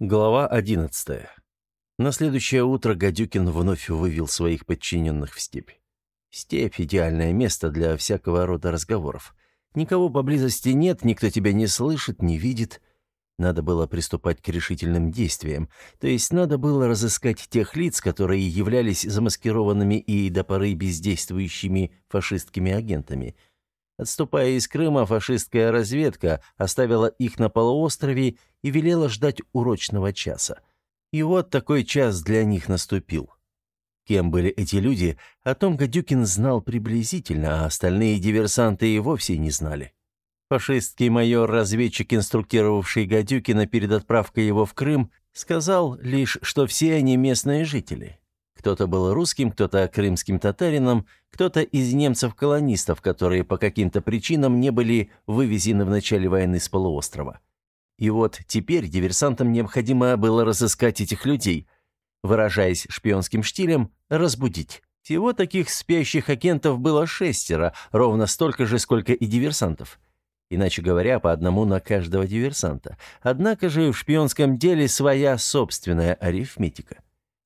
Глава 11. На следующее утро Гадюкин вновь вывел своих подчиненных в степь. Степь – идеальное место для всякого рода разговоров. Никого поблизости нет, никто тебя не слышит, не видит. Надо было приступать к решительным действиям, то есть надо было разыскать тех лиц, которые являлись замаскированными и до поры бездействующими фашистскими агентами – Отступая из Крыма, фашистская разведка оставила их на полуострове и велела ждать урочного часа. И вот такой час для них наступил. Кем были эти люди, о том Гадюкин знал приблизительно, а остальные диверсанты и вовсе не знали. Фашистский майор-разведчик, инструктировавший Гадюкина перед отправкой его в Крым, сказал лишь, что все они местные жители. Кто-то был русским, кто-то крымским татарином, кто-то из немцев-колонистов, которые по каким-то причинам не были вывезены в начале войны с полуострова. И вот теперь диверсантам необходимо было разыскать этих людей, выражаясь шпионским штилем, разбудить. Всего таких спящих агентов было шестеро, ровно столько же, сколько и диверсантов. Иначе говоря, по одному на каждого диверсанта. Однако же в шпионском деле своя собственная арифметика.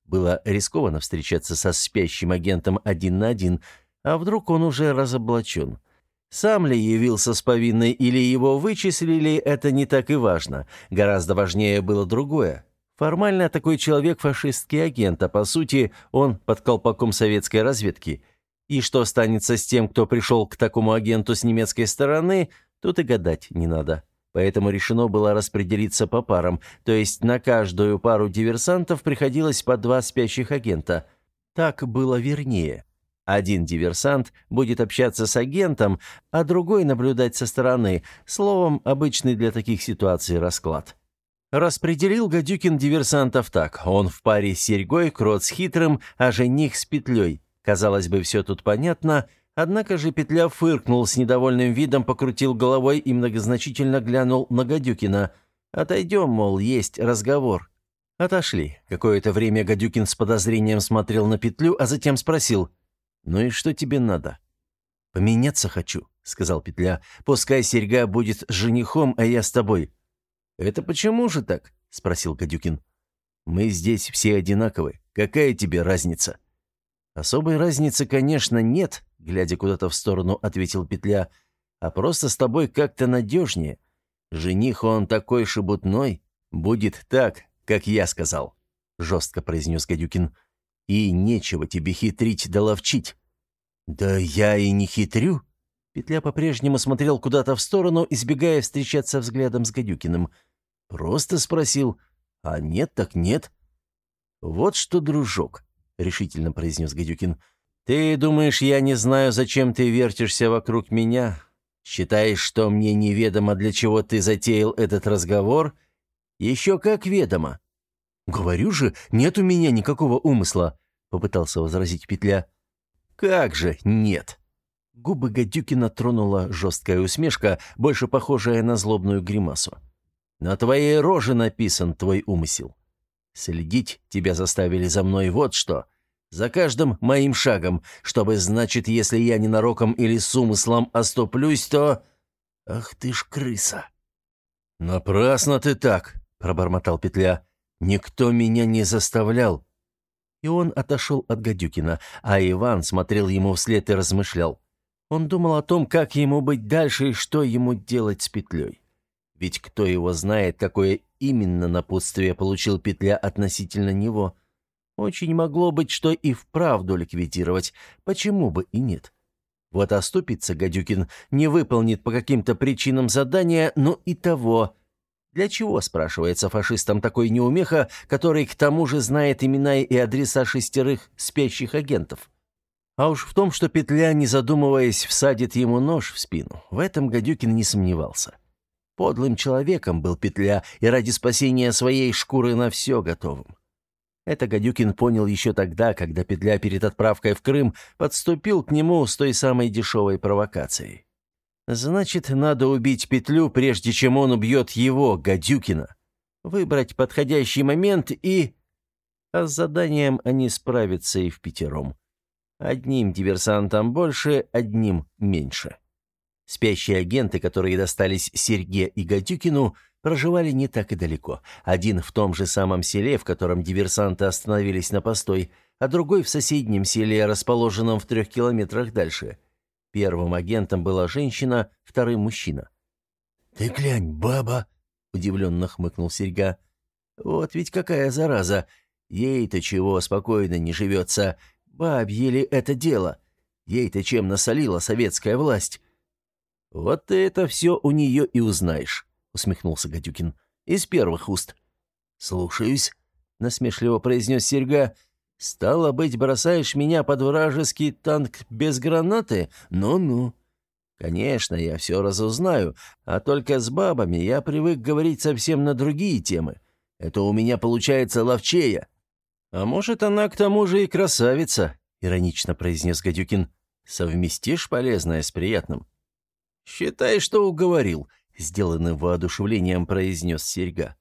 Было рискованно встречаться со спящим агентом один на один, а вдруг он уже разоблачен. Сам ли явился с повинной или его вычислили, это не так и важно. Гораздо важнее было другое. Формально такой человек фашистский агент, а по сути он под колпаком советской разведки. И что станется с тем, кто пришел к такому агенту с немецкой стороны, тут и гадать не надо. Поэтому решено было распределиться по парам, то есть на каждую пару диверсантов приходилось по два спящих агента. Так было вернее. Один диверсант будет общаться с агентом, а другой наблюдать со стороны. Словом, обычный для таких ситуаций расклад. Распределил Гадюкин диверсантов так. Он в паре с Серьгой, Крот с Хитрым, а жених с Петлей. Казалось бы, все тут понятно – Однако же Петля фыркнул с недовольным видом, покрутил головой и многозначительно глянул на Гадюкина. «Отойдем, мол, есть разговор». Отошли. Какое-то время Гадюкин с подозрением смотрел на Петлю, а затем спросил. «Ну и что тебе надо?» «Поменяться хочу», — сказал Петля. «Пускай серьга будет женихом, а я с тобой». «Это почему же так?» — спросил Гадюкин. «Мы здесь все одинаковы. Какая тебе разница?» «Особой разницы, конечно, нет», — глядя куда-то в сторону, ответил Петля, «а просто с тобой как-то надежнее. Жених он такой шебутной. Будет так, как я сказал», — жестко произнес Гадюкин. «И нечего тебе хитрить да ловчить». «Да я и не хитрю». Петля по-прежнему смотрел куда-то в сторону, избегая встречаться взглядом с Гадюкиным. «Просто спросил. А нет так нет». «Вот что, дружок», — решительно произнес Гадюкин. «Ты думаешь, я не знаю, зачем ты вертишься вокруг меня? Считаешь, что мне неведомо, для чего ты затеял этот разговор? Еще как ведомо». «Говорю же, нет у меня никакого умысла», — попытался возразить Петля. «Как же нет?» Губы Гадюкина тронула жесткая усмешка, больше похожая на злобную гримасу. «На твоей роже написан твой умысел. Следить тебя заставили за мной вот что. За каждым моим шагом, чтобы, значит, если я ненароком или с умыслом оступлюсь, то... Ах ты ж крыса!» «Напрасно ты так!» — пробормотал Петля. «Никто меня не заставлял!» И он отошел от Гадюкина, а Иван смотрел ему вслед и размышлял. Он думал о том, как ему быть дальше и что ему делать с Петлей. Ведь кто его знает, какое именно напутствие получил Петля относительно него. Очень могло быть, что и вправду ликвидировать, почему бы и нет. Вот оступится Гадюкин, не выполнит по каким-то причинам задания, но и того. Для чего, спрашивается фашистам, такой неумеха, который к тому же знает имена и адреса шестерых спящих агентов? А уж в том, что петля, не задумываясь, всадит ему нож в спину, в этом Гадюкин не сомневался. Подлым человеком был Петля и ради спасения своей шкуры на все готовым. Это Гадюкин понял еще тогда, когда Петля перед отправкой в Крым подступил к нему с той самой дешевой провокацией. Значит, надо убить Петлю, прежде чем он убьет его, Гадюкина. Выбрать подходящий момент и... А с заданием они справятся и в пятером. Одним диверсантом больше, одним меньше. Спящие агенты, которые достались Серге и Гадюкину, проживали не так и далеко. Один в том же самом селе, в котором диверсанты остановились на постой, а другой в соседнем селе, расположенном в трех километрах дальше. Первым агентом была женщина, вторым мужчина. «Ты глянь, баба!» — удивленно хмыкнул Серьга. «Вот ведь какая зараза! Ей-то чего спокойно не живется. Бабье ли это дело? Ей-то чем насолила советская власть?» «Вот ты это все у нее и узнаешь», — усмехнулся Гадюкин. «Из первых уст». «Слушаюсь», — насмешливо произнес Серьга. «Стало быть, бросаешь меня под вражеский танк без гранаты? Ну-ну». «Конечно, я все разузнаю, а только с бабами я привык говорить совсем на другие темы. Это у меня получается ловчея». «А может, она к тому же и красавица», — иронично произнес Гадюкин. «Совместишь полезное с приятным?» «Считай, что уговорил», — сделанным воодушевлением произнес Серьга.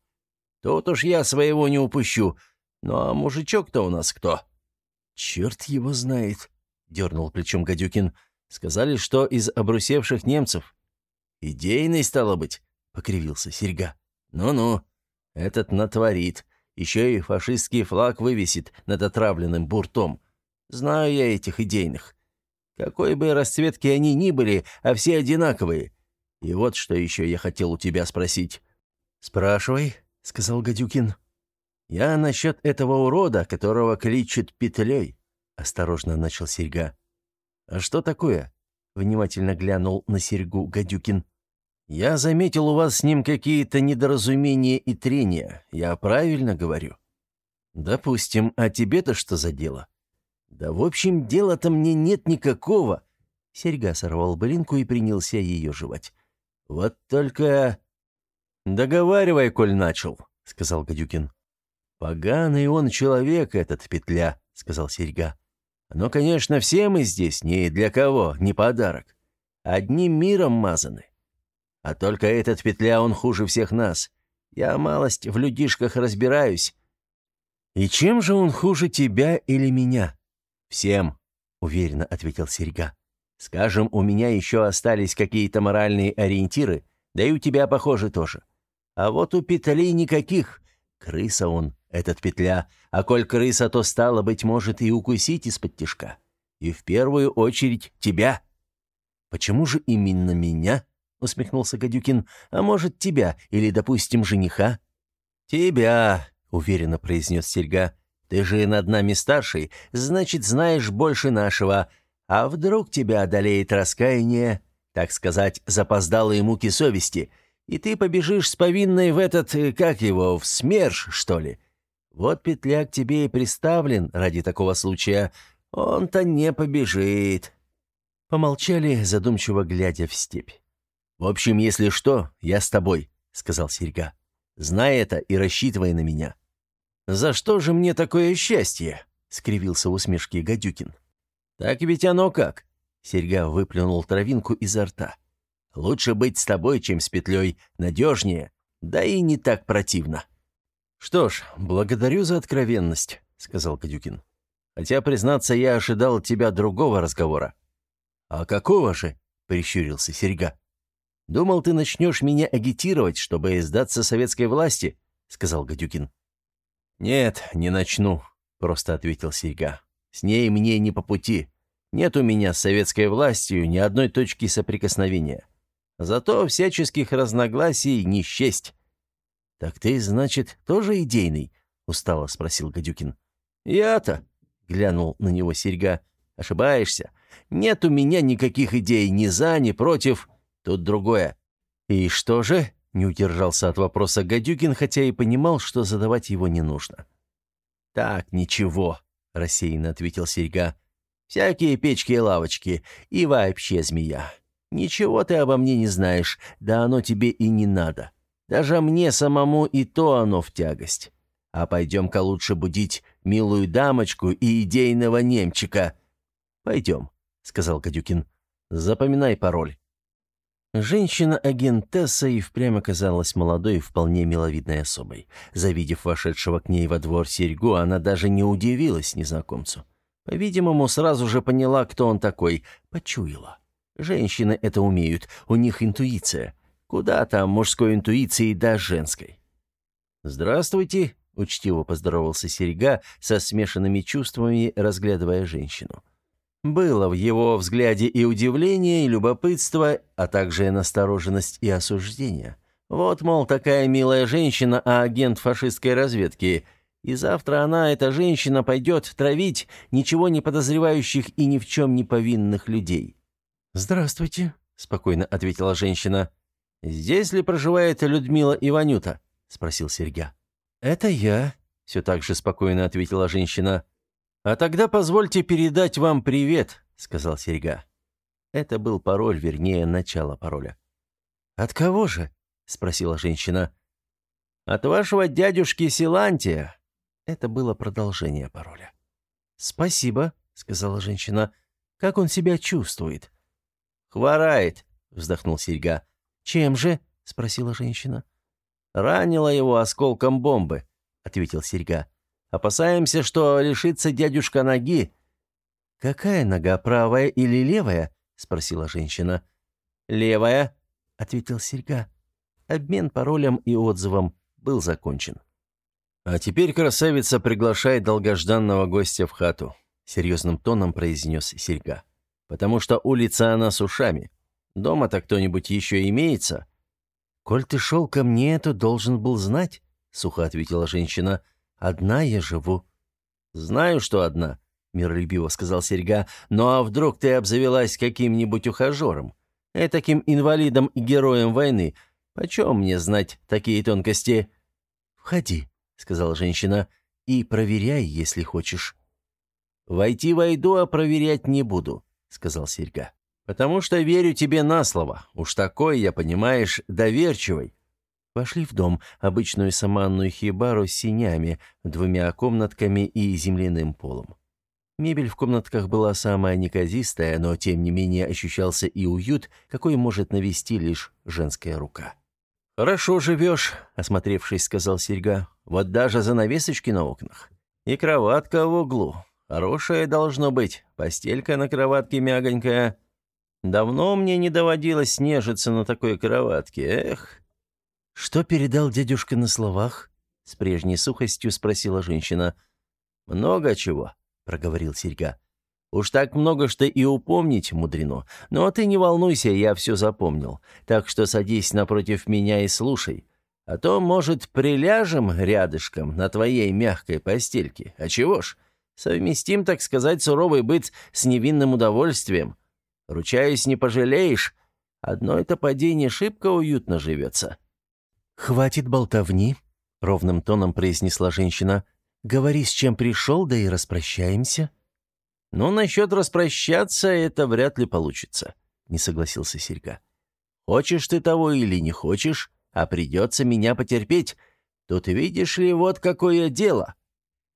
«Тут уж я своего не упущу. Ну а мужичок-то у нас кто?» «Черт его знает», — дернул плечом Гадюкин. «Сказали, что из обрусевших немцев». «Идейный, стало быть», — покривился Серьга. «Ну-ну, этот натворит. Еще и фашистский флаг вывесит над отравленным буртом. Знаю я этих идейных. Какой бы расцветки они ни были, а все одинаковые. И вот что еще я хотел у тебя спросить». «Спрашивай», — сказал Гадюкин. «Я насчет этого урода, которого кличут петлей», — осторожно начал Серьга. «А что такое?» — внимательно глянул на Серьгу Гадюкин. «Я заметил у вас с ним какие-то недоразумения и трения. Я правильно говорю?» «Допустим. А тебе-то что за дело?» «Да в общем, дела-то мне нет никакого». Серьга сорвал былинку и принялся ее жевать. «Вот только...» «Договаривай, коль начал», — сказал Гадюкин. «Поганый он человек, этот петля», — сказал Серьга. «Но, конечно, все мы здесь не для кого, не подарок. Одним миром мазаны. А только этот петля, он хуже всех нас. Я малость в людишках разбираюсь». «И чем же он хуже тебя или меня?» «Всем», — уверенно ответил Серьга. «Скажем, у меня еще остались какие-то моральные ориентиры, да и у тебя, похоже, тоже. А вот у петли никаких. Крыса он, этот петля, а коль крыса, то стало, быть может, и укусить из-под тишка. И в первую очередь тебя». «Почему же именно меня?» — усмехнулся Гадюкин. «А может, тебя или, допустим, жениха?» «Тебя», — уверенно произнес Серьга. Ты же над нами старший, значит, знаешь больше нашего. А вдруг тебя одолеет раскаяние, так сказать, запоздалые муки совести, и ты побежишь с повинной в этот, э, как его, в СМЕРШ, что ли? Вот петля к тебе и приставлен ради такого случая. Он-то не побежит». Помолчали, задумчиво глядя в степь. «В общем, если что, я с тобой», — сказал Серьга. «Знай это и рассчитывай на меня». «За что же мне такое счастье?» — скривился в усмешке Гадюкин. «Так ведь оно как?» — Серьга выплюнул травинку изо рта. «Лучше быть с тобой, чем с петлей. Надежнее, да и не так противно». «Что ж, благодарю за откровенность», — сказал Гадюкин. «Хотя, признаться, я ожидал от тебя другого разговора». «А какого же?» — прищурился Серьга. «Думал, ты начнешь меня агитировать, чтобы сдаться советской власти», — сказал Гадюкин. «Нет, не начну», — просто ответил Серьга. «С ней мне не по пути. Нет у меня с советской властью ни одной точки соприкосновения. Зато всяческих разногласий не счесть». «Так ты, значит, тоже идейный?» — устало спросил Гадюкин. «Я-то», — глянул на него Серьга, — «ошибаешься. Нет у меня никаких идей ни за, ни против. Тут другое». «И что же?» Не удержался от вопроса Гадюкин, хотя и понимал, что задавать его не нужно. «Так, ничего», — рассеянно ответил Серьга. «Всякие печки и лавочки. И вообще, змея. Ничего ты обо мне не знаешь, да оно тебе и не надо. Даже мне самому и то оно в тягость. А пойдем-ка лучше будить милую дамочку и идейного немчика». «Пойдем», — сказал Гадюкин. «Запоминай пароль». Женщина-агентесса и впрямь оказалась молодой и вполне миловидной особой. Завидев вошедшего к ней во двор серьгу, она даже не удивилась незнакомцу. По-видимому, сразу же поняла, кто он такой, почуяла. Женщины это умеют, у них интуиция. Куда там мужской интуиции да женской? «Здравствуйте», — учтиво поздоровался Серега со смешанными чувствами, разглядывая женщину. Было в его взгляде и удивление, и любопытство, а также настороженность и осуждение. Вот, мол, такая милая женщина, а агент фашистской разведки. И завтра она, эта женщина, пойдет травить ничего не подозревающих и ни в чем не повинных людей. «Здравствуйте», — спокойно ответила женщина. «Здесь ли проживает Людмила Иванюта?» — спросил Серьга. «Это я», — все так же спокойно ответила женщина. «А тогда позвольте передать вам привет», — сказал Серега. Это был пароль, вернее, начало пароля. «От кого же?» — спросила женщина. «От вашего дядюшки Силантия». Это было продолжение пароля. «Спасибо», — сказала женщина. «Как он себя чувствует?» «Хворает», — вздохнул Серега. «Чем же?» — спросила женщина. «Ранила его осколком бомбы», — ответил Серега. Опасаемся, что лишится дядюшка ноги». «Какая нога, правая или левая?» — спросила женщина. «Левая», — ответил Серьга. Обмен паролем и отзывом был закончен. «А теперь красавица приглашает долгожданного гостя в хату», — серьезным тоном произнес Серьга. «Потому что улица она с ушами. Дома-то кто-нибудь еще имеется?» «Коль ты шел ко мне, то должен был знать», — сухо ответила женщина. Одна я живу». «Знаю, что одна», — миролюбиво сказал Серьга. «Ну а вдруг ты обзавелась каким-нибудь ухажером? Этаким инвалидом и героем войны? Почем мне знать такие тонкости?» «Входи», — сказала женщина, — «и проверяй, если хочешь». «Войти войду, а проверять не буду», — сказал Серьга. «Потому что верю тебе на слово. Уж такой, я, понимаешь, доверчивый. Вошли в дом, обычную саманную хибару с синями, двумя комнатками и земляным полом. Мебель в комнатках была самая неказистая, но тем не менее ощущался и уют, какой может навести лишь женская рука. «Хорошо живешь», — осмотревшись, сказал Серьга. «Вот даже занавесочки на окнах. И кроватка в углу. Хорошая должно быть. Постелька на кроватке мягонькая. Давно мне не доводилось нежиться на такой кроватке. Эх, «Что передал дядюшка на словах?» — с прежней сухостью спросила женщина. «Много чего», — проговорил Серьга. «Уж так много, что и упомнить мудрено. Но ты не волнуйся, я все запомнил. Так что садись напротив меня и слушай. А то, может, приляжем рядышком на твоей мягкой постельке. А чего ж? Совместим, так сказать, суровый быт с невинным удовольствием. Ручаюсь, не пожалеешь. Одно это падение шибко уютно живется». «Хватит болтовни», — ровным тоном произнесла женщина. «Говори, с чем пришел, да и распрощаемся». «Ну, насчет распрощаться это вряд ли получится», — не согласился Серьга. «Хочешь ты того или не хочешь, а придется меня потерпеть. Тут видишь ли, вот какое дело».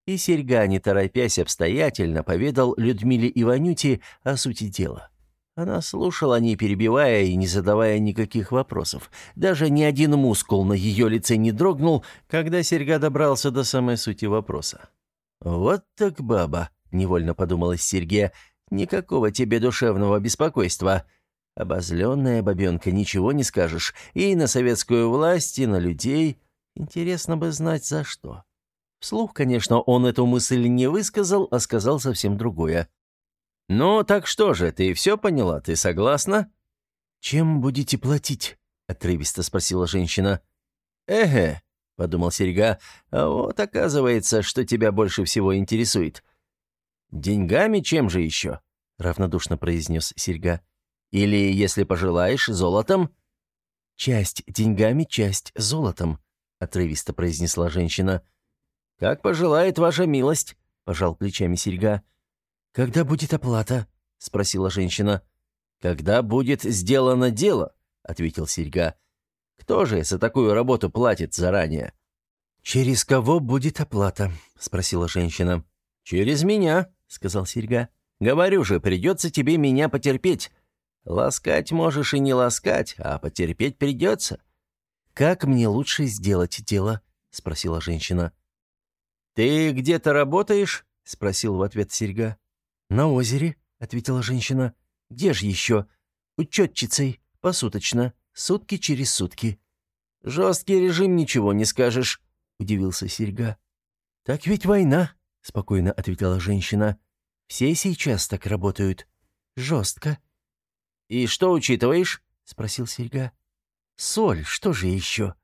И Серьга, не торопясь обстоятельно, поведал Людмиле Иванюте о сути дела. Она слушала, не перебивая и не задавая никаких вопросов. Даже ни один мускул на ее лице не дрогнул, когда Серьга добрался до самой сути вопроса. «Вот так баба», — невольно подумалось Сергея, — «никакого тебе душевного беспокойства. Обозленная бабенка, ничего не скажешь. И на советскую власть, и на людей. Интересно бы знать, за что». Вслух, конечно, он эту мысль не высказал, а сказал совсем другое. «Ну, так что же, ты все поняла? Ты согласна?» «Чем будете платить?» — отрывисто спросила женщина. «Эге», — подумал Серега, — «а вот оказывается, что тебя больше всего интересует». «Деньгами чем же еще?» — равнодушно произнес Серега. «Или, если пожелаешь, золотом?» «Часть деньгами, часть золотом», — отрывисто произнесла женщина. «Как пожелает ваша милость», — пожал плечами Серега. «Когда будет оплата?» — спросила женщина. «Когда будет сделано дело», — ответил Серьга. «Кто же за такую работу платит заранее?» «Через кого будет оплата?» — спросила женщина. «Через меня», — сказал Серьга. «Говорю же, придется тебе меня потерпеть. Ласкать можешь и не ласкать, а потерпеть придется». «Как мне лучше сделать дело?» — спросила женщина. «Ты где-то работаешь?» — спросил в ответ Серьга. «На озере», — ответила женщина. «Где же еще? Учетчицей, посуточно», — Сутки через сутки». «Жесткий режим, ничего не скажешь», — удивился Серьга. «Так ведь война», — спокойно ответила женщина. «Все сейчас так работают. Жестко». «И что учитываешь?» — спросил Серьга. «Соль, что же еще?»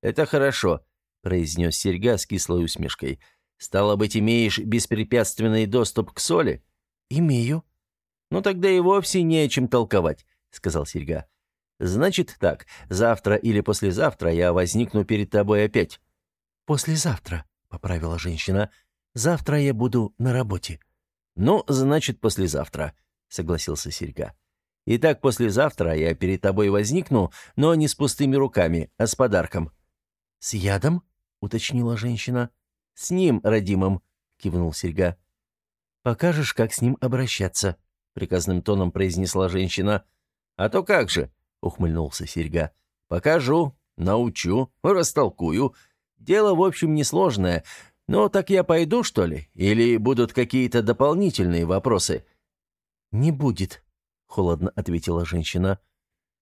«Это хорошо», — произнес Серьга с кислой усмешкой. «Стало быть, имеешь беспрепятственный доступ к соли?» «Имею». «Ну тогда и вовсе не о чем толковать», — сказал Серьга. «Значит так, завтра или послезавтра я возникну перед тобой опять». «Послезавтра», — поправила женщина. «Завтра я буду на работе». «Ну, значит, послезавтра», — согласился Серьга. «Итак, послезавтра я перед тобой возникну, но не с пустыми руками, а с подарком». «С ядом?» — уточнила женщина. «С ним, родимым», — кивнул Серьга. «Покажешь, как с ним обращаться», — приказным тоном произнесла женщина. «А то как же», — ухмыльнулся Серьга. «Покажу, научу, растолкую. Дело, в общем, несложное. Но так я пойду, что ли? Или будут какие-то дополнительные вопросы?» «Не будет», — холодно ответила женщина.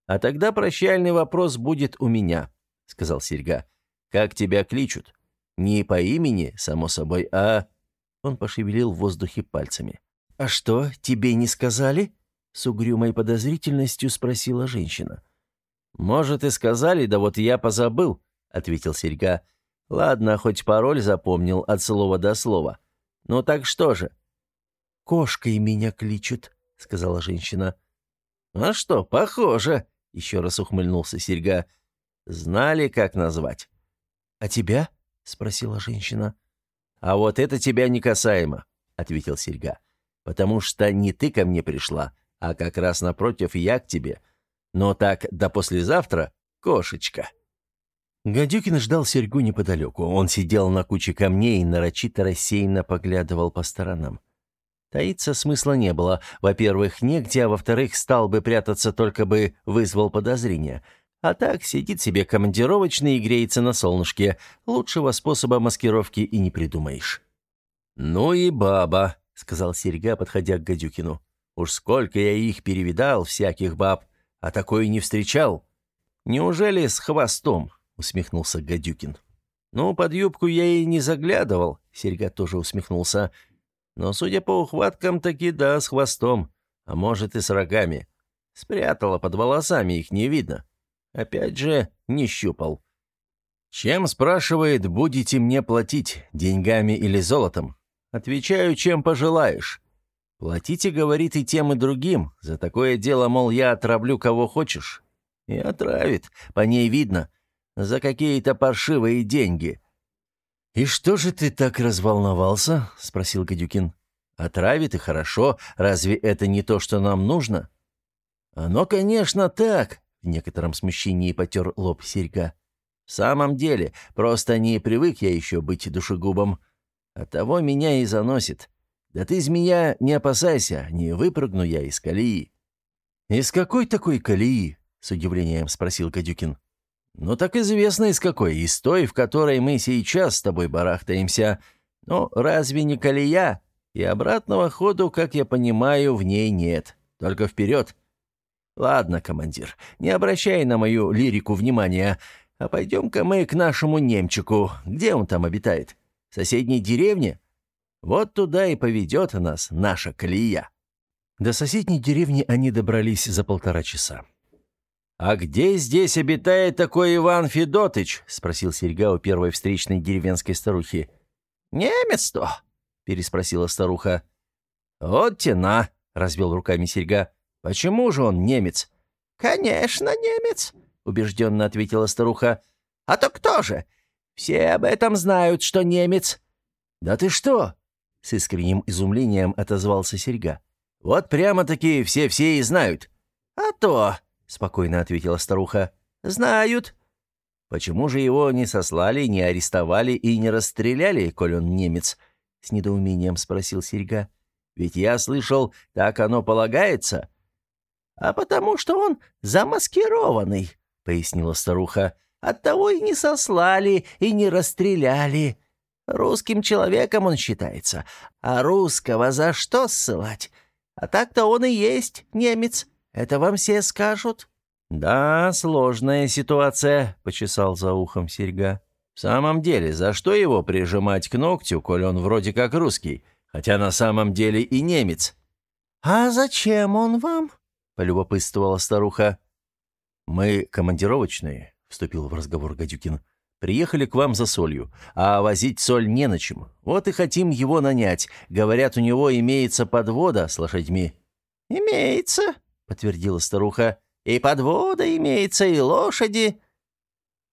«А тогда прощальный вопрос будет у меня», — сказал Серьга. «Как тебя кличут? Не по имени, само собой, а...» Он пошевелил в воздухе пальцами. «А что, тебе не сказали?» С угрюмой подозрительностью спросила женщина. «Может, и сказали, да вот я позабыл», — ответил Серьга. «Ладно, хоть пароль запомнил от слова до слова. Ну так что же?» «Кошкой меня кличут», — сказала женщина. «А что, похоже», — еще раз ухмыльнулся Серьга. «Знали, как назвать». «А тебя?» — спросила женщина. «А вот это тебя не касаемо», — ответил Серьга. «Потому что не ты ко мне пришла, а как раз напротив я к тебе. Но так до послезавтра, кошечка». Гадюкин ждал Серьгу неподалеку. Он сидел на куче камней и нарочито рассеянно поглядывал по сторонам. Таиться смысла не было. Во-первых, негде, а во-вторых, стал бы прятаться, только бы вызвал подозрения. А так сидит себе командировочный и греется на солнышке. Лучшего способа маскировки и не придумаешь. «Ну и баба», — сказал Серьга, подходя к Гадюкину. «Уж сколько я их перевидал, всяких баб, а такой не встречал. Неужели с хвостом?» — усмехнулся Гадюкин. «Ну, под юбку я и не заглядывал», — Серьга тоже усмехнулся. «Но, судя по ухваткам, таки да, с хвостом, а может и с рогами. Спрятала под волосами, их не видно». Опять же, не щупал. «Чем, спрашивает, будете мне платить, деньгами или золотом?» Отвечаю, чем пожелаешь. Платите, говорит, и тем, и другим. За такое дело, мол, я отравлю кого хочешь. И отравит, по ней видно. За какие-то паршивые деньги. «И что же ты так разволновался?» — спросил Гадюкин. «Отравит и хорошо. Разве это не то, что нам нужно?» «Оно, конечно, так», некотором смущении потер лоб серьга. «В самом деле, просто не привык я еще быть душегубом. Оттого меня и заносит. Да ты, змея, не опасайся, не выпрыгну я из колеи». «Из какой такой колеи?» — с удивлением спросил Кадюкин. «Ну так известно из какой, из той, в которой мы сейчас с тобой барахтаемся. Но разве не колея? И обратного ходу, как я понимаю, в ней нет. Только вперед. «Ладно, командир, не обращай на мою лирику внимания, а пойдем-ка мы к нашему немчику. Где он там обитает? В соседней деревне? Вот туда и поведет нас наша колея». До соседней деревни они добрались за полтора часа. «А где здесь обитает такой Иван Федотыч?» — спросил Серьга у первой встречной деревенской старухи. «Немец-то?» — переспросила старуха. «Вот тена!» — развел руками Серьга. «Почему же он немец?» «Конечно, немец», — убежденно ответила старуха. «А то кто же? Все об этом знают, что немец». «Да ты что?» — с искренним изумлением отозвался Серьга. «Вот прямо-таки все-все и знают». «А то», — спокойно ответила старуха, — «знают». «Почему же его не сослали, не арестовали и не расстреляли, коль он немец?» — с недоумением спросил Серьга. «Ведь я слышал, так оно полагается». «А потому что он замаскированный», — пояснила старуха. «Оттого и не сослали, и не расстреляли. Русским человеком он считается. А русского за что ссылать? А так-то он и есть немец. Это вам все скажут». «Да, сложная ситуация», — почесал за ухом серьга. «В самом деле, за что его прижимать к ногтю, коль он вроде как русский, хотя на самом деле и немец?» «А зачем он вам?» — полюбопытствовала старуха. «Мы командировочные», — вступил в разговор Гадюкин. «Приехали к вам за солью, а возить соль не на чем. Вот и хотим его нанять. Говорят, у него имеется подвода с лошадьми». «Имеется», — подтвердила старуха. «И подвода имеется, и лошади».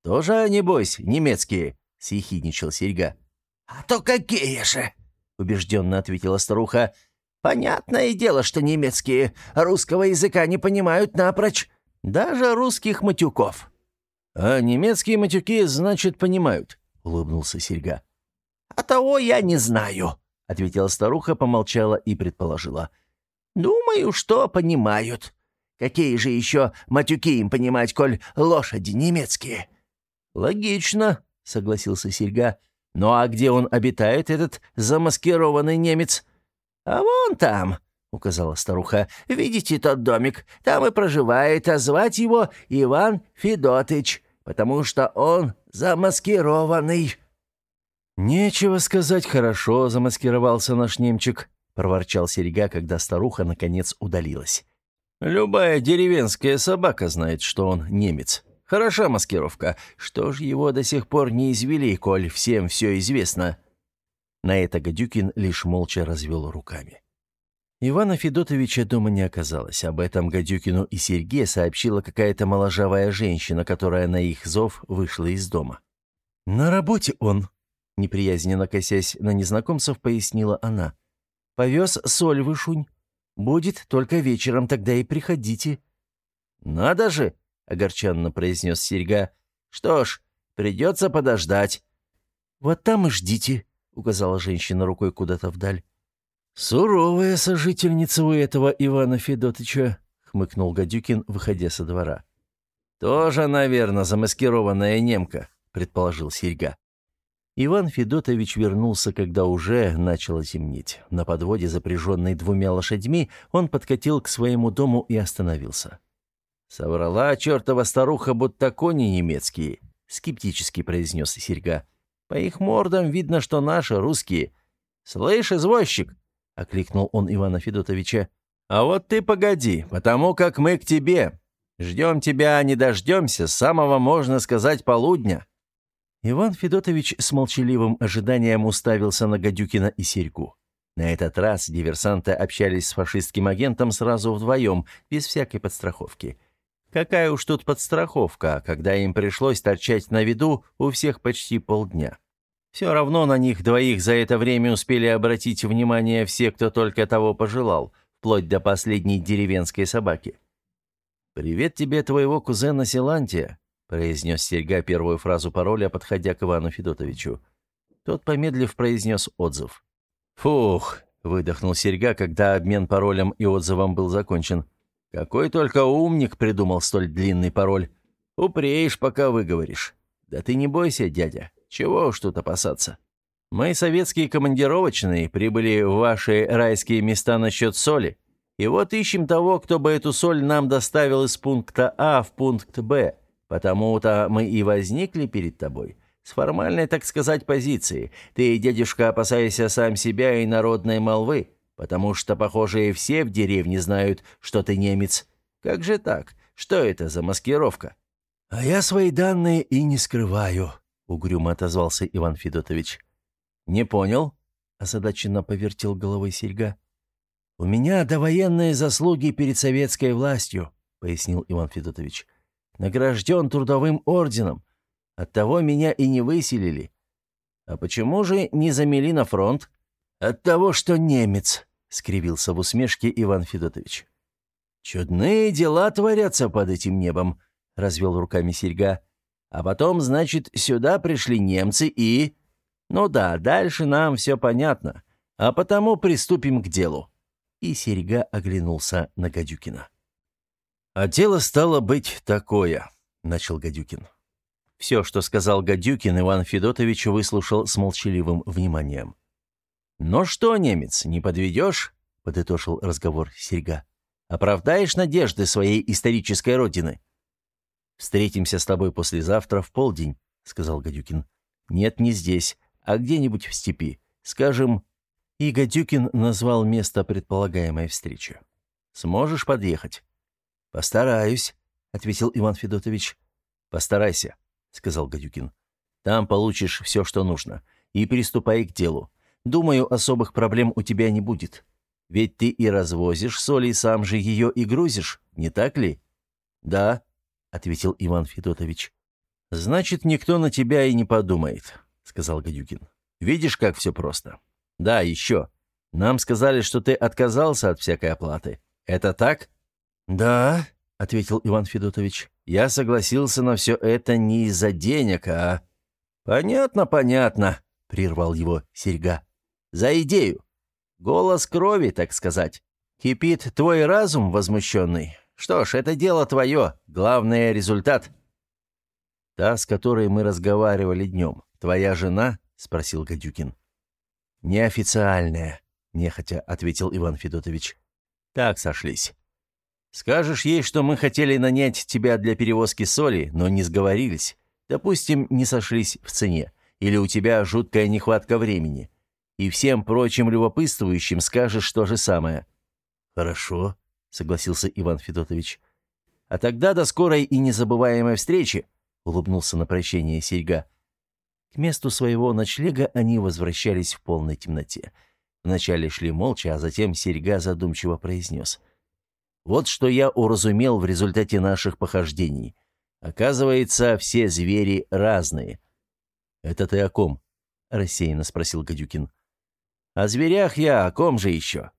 «Тоже, небось, немецкие», — съехидничал серьга. «А то какие же?» — убежденно ответила старуха. «Понятное дело, что немецкие. Русского языка не понимают напрочь. Даже русских матюков». «А немецкие матюки, значит, понимают», — улыбнулся серьга. «А того я не знаю», — ответила старуха, помолчала и предположила. «Думаю, что понимают. Какие же еще матюки им понимать, коль лошади немецкие?» «Логично», — согласился серьга. «Ну а где он обитает, этот замаскированный немец?» «А вон там», — указала старуха. «Видите тот домик? Там и проживает, а звать его Иван Федотыч, потому что он замаскированный». «Нечего сказать, хорошо замаскировался наш немчик», — проворчал серьга, когда старуха наконец удалилась. «Любая деревенская собака знает, что он немец». Хороша маскировка. Что ж его до сих пор не извели, коль всем все известно?» На это Гадюкин лишь молча развел руками. Ивана Федотовича дома не оказалось. Об этом Гадюкину и Сергею сообщила какая-то моложавая женщина, которая на их зов вышла из дома. «На работе он», — неприязненно косясь на незнакомцев, пояснила она. «Повез соль вышунь. Будет только вечером, тогда и приходите». «Надо же!» — огорченно произнес Серьга. «Что ж, придется подождать». «Вот там и ждите», — указала женщина рукой куда-то вдаль. «Суровая сожительница у этого Ивана Федотыча», — хмыкнул Гадюкин, выходя со двора. «Тоже, наверное, замаскированная немка», — предположил Серьга. Иван Федотович вернулся, когда уже начало темнеть. На подводе, запряженной двумя лошадьми, он подкатил к своему дому и остановился. «Соврала чертова старуха, будто кони немецкие», — скептически произнес Серьга. «По их мордам видно, что наши русские». «Слышь, извозчик!» — окликнул он Ивана Федотовича. «А вот ты погоди, потому как мы к тебе. Ждем тебя, не дождемся, с самого, можно сказать, полудня». Иван Федотович с молчаливым ожиданием уставился на Гадюкина и Серьгу. На этот раз диверсанты общались с фашистским агентом сразу вдвоем, без всякой подстраховки. Какая уж тут подстраховка, когда им пришлось торчать на виду у всех почти полдня. Все равно на них двоих за это время успели обратить внимание все, кто только того пожелал, вплоть до последней деревенской собаки. «Привет тебе твоего кузена Силантия», — произнес Серьга первую фразу пароля, подходя к Ивану Федотовичу. Тот, помедлив, произнес отзыв. «Фух», — выдохнул Серьга, когда обмен паролем и отзывом был закончен. Какой только умник придумал столь длинный пароль. Упреешь, пока выговоришь. Да ты не бойся, дядя. Чего уж тут опасаться. Мы, советские командировочные, прибыли в ваши райские места насчет соли. И вот ищем того, кто бы эту соль нам доставил из пункта А в пункт Б. Потому-то мы и возникли перед тобой. С формальной, так сказать, позиции. Ты, дядюшка, опасайся сам себя и народной молвы потому что, похоже, все в деревне знают, что ты немец. Как же так? Что это за маскировка?» «А я свои данные и не скрываю», — угрюмо отозвался Иван Федотович. «Не понял?» — озадаченно повертел головой серьга. «У меня довоенные заслуги перед советской властью», — пояснил Иван Федотович. «Награжден трудовым орденом. Оттого меня и не выселили. А почему же не замели на фронт?» «От того, что немец», — скривился в усмешке Иван Федотович. «Чудные дела творятся под этим небом», — развел руками серьга. «А потом, значит, сюда пришли немцы и...» «Ну да, дальше нам все понятно, а потому приступим к делу». И серьга оглянулся на Гадюкина. «А дело стало быть такое», — начал Гадюкин. Все, что сказал Гадюкин, Иван Федотович выслушал с молчаливым вниманием. «Ну что, немец, не подведешь?» — подытожил разговор Серьга. «Оправдаешь надежды своей исторической родины?» «Встретимся с тобой послезавтра в полдень», — сказал Гадюкин. «Нет, не здесь, а где-нибудь в степи. Скажем...» И Гадюкин назвал место предполагаемой встречи. «Сможешь подъехать?» «Постараюсь», — ответил Иван Федотович. «Постарайся», — сказал Гадюкин. «Там получишь все, что нужно. И приступай к делу. Думаю, особых проблем у тебя не будет. Ведь ты и развозишь соль, и сам же ее и грузишь, не так ли?» «Да», — ответил Иван Федотович. «Значит, никто на тебя и не подумает», — сказал Гадюкин. «Видишь, как все просто. Да, еще. Нам сказали, что ты отказался от всякой оплаты. Это так?» «Да», — ответил Иван Федотович. «Я согласился на все это не из-за денег, а...» «Понятно, понятно», — прервал его Серьга. «За идею. Голос крови, так сказать. Кипит твой разум возмущенный. Что ж, это дело твое. Главное — результат». «Та, с которой мы разговаривали днем, твоя жена?» — спросил Гадюкин. «Неофициальная», — нехотя ответил Иван Федотович. «Так сошлись. Скажешь ей, что мы хотели нанять тебя для перевозки соли, но не сговорились. Допустим, не сошлись в цене. Или у тебя жуткая нехватка времени. И всем прочим любопытствующим скажешь то же самое». «Хорошо», — согласился Иван Федотович. «А тогда до скорой и незабываемой встречи», — улыбнулся на прощение Серьга. К месту своего ночлега они возвращались в полной темноте. Вначале шли молча, а затем Серьга задумчиво произнес. «Вот что я уразумел в результате наших похождений. Оказывается, все звери разные». «Это ты о ком?» — рассеянно спросил Гадюкин. «О зверях я, о ком же еще?»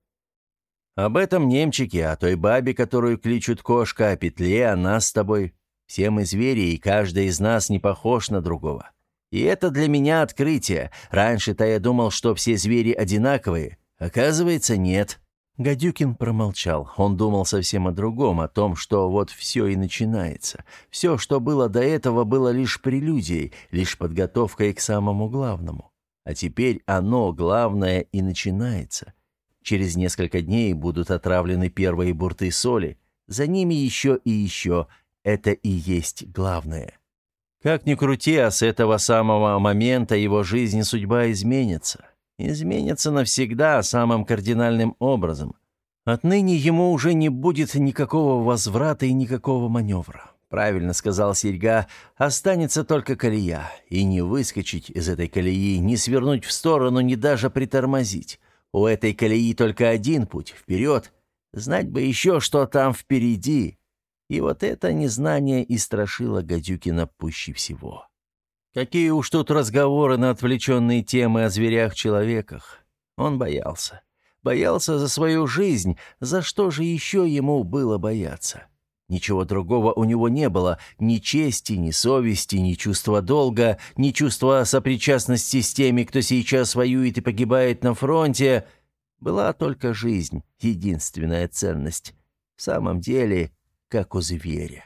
«Об этом немчике, о той бабе, которую кличут кошка, о петле, о нас с тобой. Все мы звери, и каждый из нас не похож на другого. И это для меня открытие. Раньше-то я думал, что все звери одинаковые. Оказывается, нет». Гадюкин промолчал. Он думал совсем о другом, о том, что вот все и начинается. Все, что было до этого, было лишь прелюдией, лишь подготовкой к самому главному. А теперь оно, главное, и начинается. Через несколько дней будут отравлены первые бурты соли. За ними еще и еще. Это и есть главное. Как ни крути, а с этого самого момента его жизнь и судьба изменятся. Изменятся навсегда самым кардинальным образом. Отныне ему уже не будет никакого возврата и никакого маневра. Правильно сказал Серьга, останется только колея. И не выскочить из этой колеи, не свернуть в сторону, не даже притормозить. У этой колеи только один путь — вперед. Знать бы еще, что там впереди. И вот это незнание и страшило Гадюкина пуще всего. Какие уж тут разговоры на отвлеченные темы о зверях-человеках. Он боялся. Боялся за свою жизнь. За что же еще ему было бояться? Ничего другого у него не было. Ни чести, ни совести, ни чувства долга, ни чувства сопричастности с теми, кто сейчас воюет и погибает на фронте. Была только жизнь, единственная ценность. В самом деле, как у зверя.